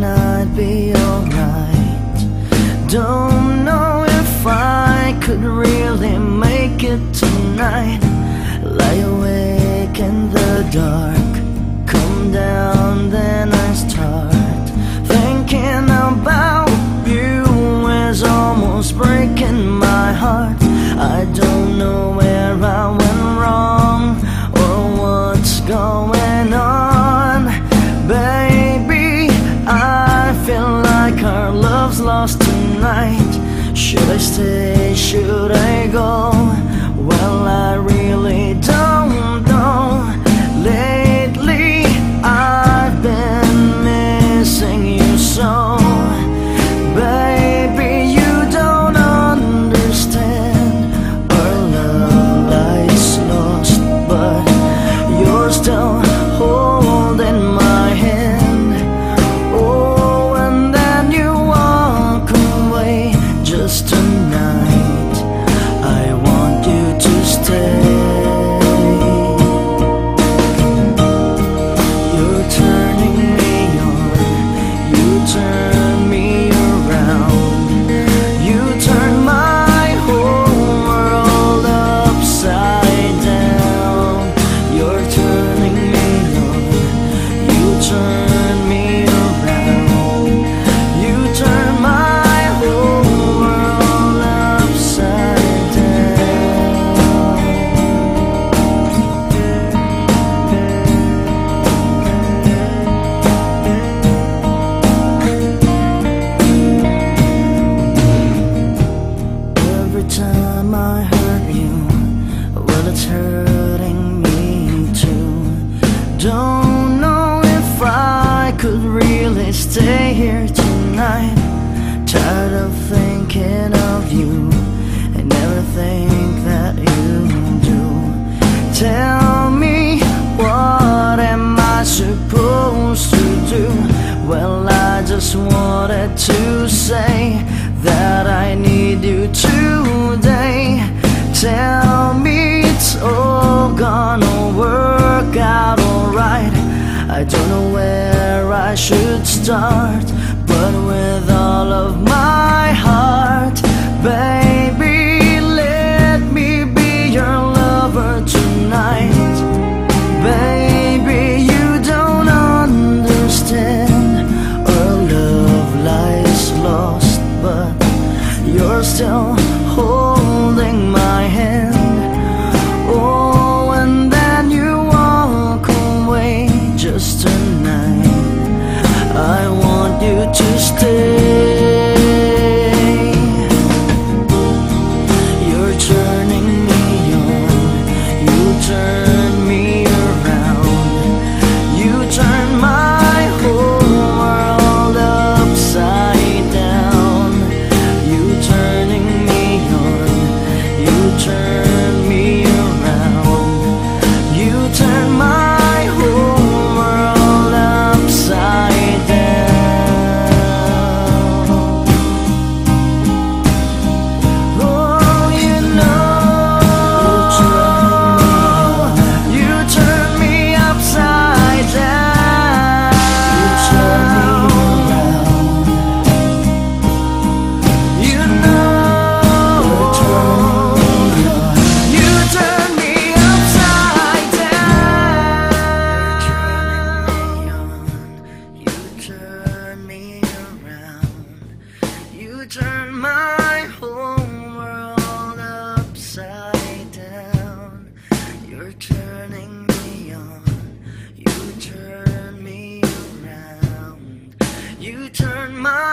I'd be alright Don't know if I could really make it tonight. Lie awake in the dark Come down then I start Thinking about you is almost breaking my heart. I don't know lost tonight Should I stay, should I go? stay here tonight. Tired of thinking of you And think that you do. Tell me what am I supposed to do? Well I just wanted to say That I need you today. Tell me it's all gonna work out alright. I don't know where I should start. my